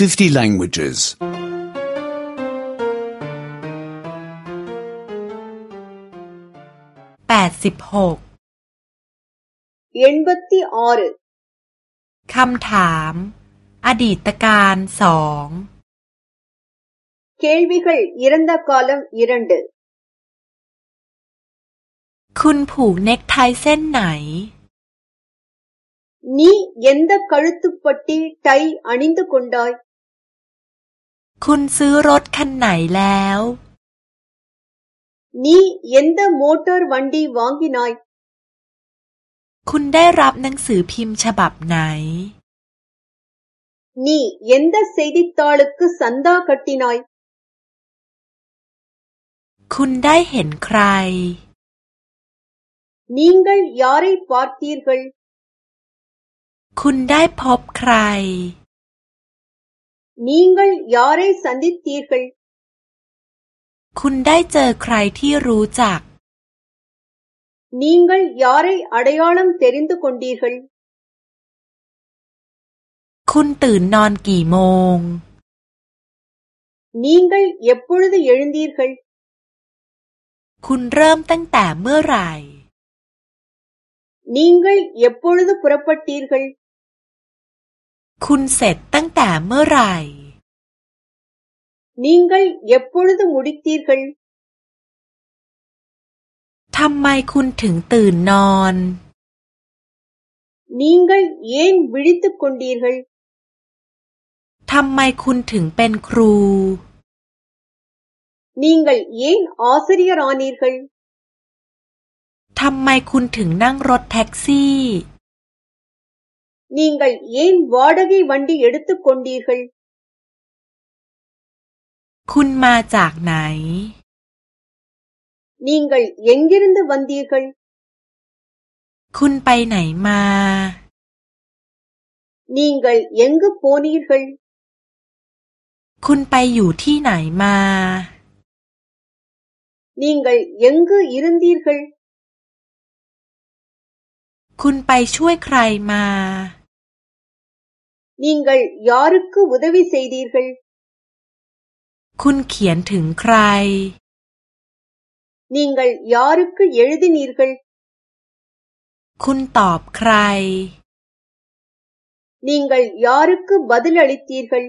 50 languages. 86 86คำถาม อดีตการสอง கேள்விகள் இறந்த காலம் இரண்டு คุณผูกเน็กไทเส้นไหน நீ எந்த கழுத்துப்பட்டி டை அணிந்து கொண்டாய் คุณซื้อรถคันไหนแล้ว นี่ยันเดอร์มอเตอร์วันดีวองกินอยคุณได้รับหนังสือพิมพ์ฉบับไหน นี่ยันเดอร์เซดิตอลุกสันดาคัตตินอยคุณได้เห็นใครนิ่งเกัลยอรีพอร์ตีร์เกัลคุณได้พบใคร நீங்கள் யாரை சந்தித்தீர்கள் คุณได้เจอใครที่รู้จัก நீங்கள் யாரை அடையாளம் தெரிந்து கொண்டீர்கள் คุณตื่นนอนกี่โมง நீங்கள் எப்பொழுது எழுந்தீர்கள் คุณเริ่มตั้งแต่เมื่อไหร่ நீங்கள் எப்பொழுது புறப்பட்டீர்கள் คุณเสร็จตั้งแต่เมื่อไหร่นิ่งกันเย็บปูนตัวมุดิตีร์กันทำไมคุณถึงตื่นนอน นิ่งกันเย็นบิดิตุคนดีร์กันทำไมคุณถึงเป็นครู นิ่งกันเย็นออสเตรียรอนีร์กันทำไมคุณถึงนั่งรถแท็กซี่นิ่งกั்ย ன ் வாடகை வண்டி எ ட ு த ்ดต்ุ க ொ ண ் ட ீ ர คุณมาจากไหนนิ่งกัลยังกิรินด์วันดีกัลคุณไปไหนมานิ่งกัลยังกุปนีกัลคุณไปอยู่ที่ไหนมานิ่งกัลยังกุยรินดีกัลคุณไปช่วยใครมา நீங்கள் யாருக்கு உதவி செய்தீர்கள் คุณเขียนถึงใคร நீங்கள் யாருக்கு எழுதினீர்கள் คุณตอบใคร நீங்கள் யாருக்கு பதிலளித்தீர்கள்